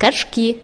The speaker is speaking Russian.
Горшки